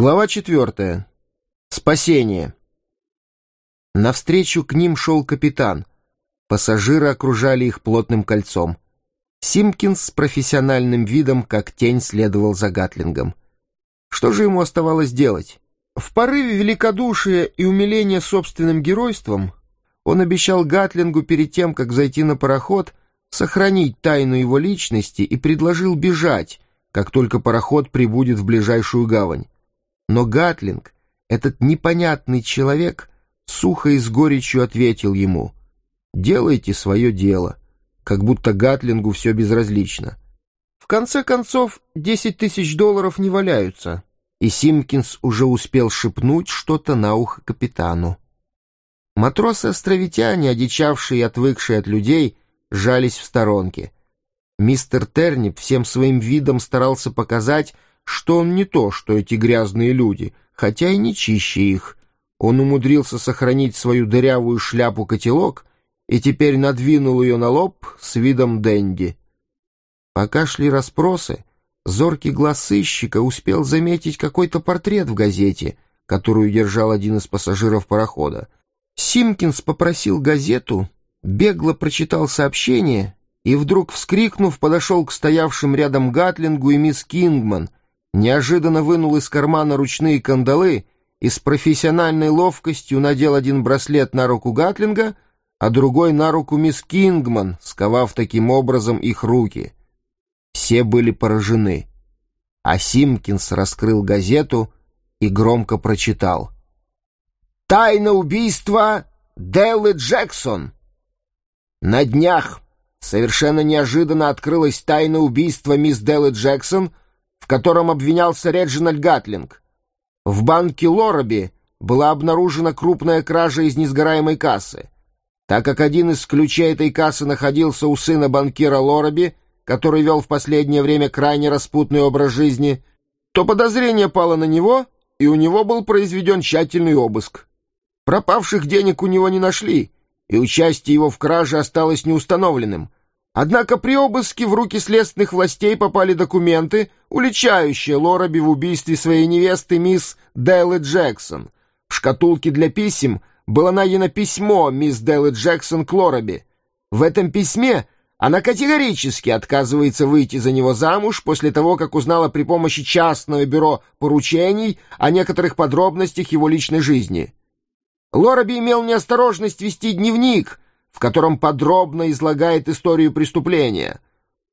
Глава четвертая. Спасение. Навстречу к ним шел капитан. Пассажиры окружали их плотным кольцом. Симкинс с профессиональным видом, как тень, следовал за Гатлингом. Что же ему оставалось делать? В порыве великодушия и умиления собственным геройством он обещал Гатлингу перед тем, как зайти на пароход, сохранить тайну его личности и предложил бежать, как только пароход прибудет в ближайшую гавань. Но Гатлинг, этот непонятный человек, сухо и с горечью ответил ему «Делайте свое дело», как будто Гатлингу все безразлично. В конце концов, десять тысяч долларов не валяются, и Симкинс уже успел шепнуть что-то на ухо капитану. Матросы-островитяне, одичавшие и отвыкшие от людей, жались в сторонке. Мистер Тернип всем своим видом старался показать, что он не то, что эти грязные люди, хотя и не чище их. Он умудрился сохранить свою дырявую шляпу-котелок и теперь надвинул ее на лоб с видом денди. Пока шли расспросы, зоркий глаз сыщика успел заметить какой-то портрет в газете, которую держал один из пассажиров парохода. Симкинс попросил газету, бегло прочитал сообщение и вдруг, вскрикнув, подошел к стоявшим рядом Гатлингу и мисс Кингман — неожиданно вынул из кармана ручные кандалы и с профессиональной ловкостью надел один браслет на руку Гатлинга, а другой на руку мисс Кингман, сковав таким образом их руки. Все были поражены. А Симкинс раскрыл газету и громко прочитал. «Тайна убийства Деллы Джексон!» На днях совершенно неожиданно открылась тайна убийства мисс Деллы Джексон — котором обвинялся Реджинальд Гатлинг. В банке Лораби была обнаружена крупная кража из несгораемой кассы. Так как один из ключей этой кассы находился у сына банкира Лораби, который вел в последнее время крайне распутный образ жизни, то подозрение пало на него, и у него был произведен тщательный обыск. Пропавших денег у него не нашли, и участие его в краже осталось неустановленным — Однако при обыске в руки следственных властей попали документы, уличающие Лораби в убийстве своей невесты мисс Деллы Джексон. В шкатулке для писем было найдено письмо мисс Деллы Джексон к Лораби. В этом письме она категорически отказывается выйти за него замуж после того, как узнала при помощи частного бюро поручений о некоторых подробностях его личной жизни. Лораби имел неосторожность вести дневник — в котором подробно излагает историю преступления.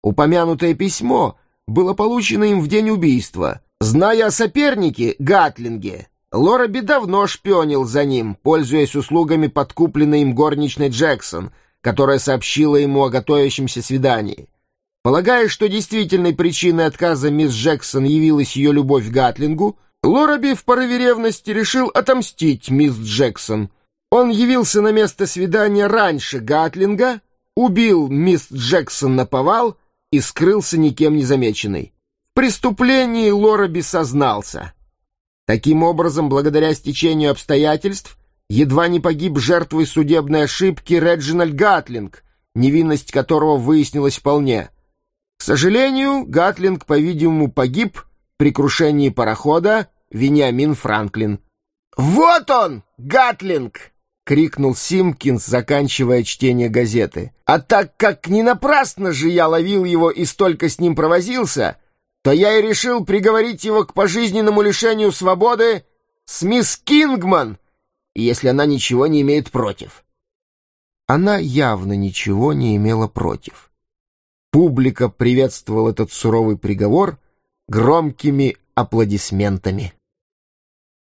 Упомянутое письмо было получено им в день убийства. Зная о сопернике, Гатлинге, Лораби давно шпионил за ним, пользуясь услугами подкупленной им горничной Джексон, которая сообщила ему о готовящемся свидании. Полагая, что действительной причиной отказа мисс Джексон явилась ее любовь к Гатлингу, Лораби в порыве ревности решил отомстить мисс Джексон — он явился на место свидания раньше Гатлинга, убил мисс Джексон на повал и скрылся никем не замеченный. В преступлении Лораби сознался. Таким образом, благодаря стечению обстоятельств, едва не погиб жертвой судебной ошибки Реджинальд Гатлинг, невинность которого выяснилась вполне. К сожалению, Гатлинг, по-видимому, погиб при крушении парохода Вениамин Франклин. «Вот он, Гатлинг!» — крикнул Симкинс, заканчивая чтение газеты. «А так как не напрасно же я ловил его и столько с ним провозился, то я и решил приговорить его к пожизненному лишению свободы с мисс Кингман, если она ничего не имеет против». Она явно ничего не имела против. Публика приветствовала этот суровый приговор громкими аплодисментами.